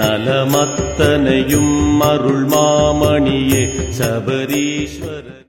நலமத்தனையும் அருள் மாமணியே சபரீஸ்வரர்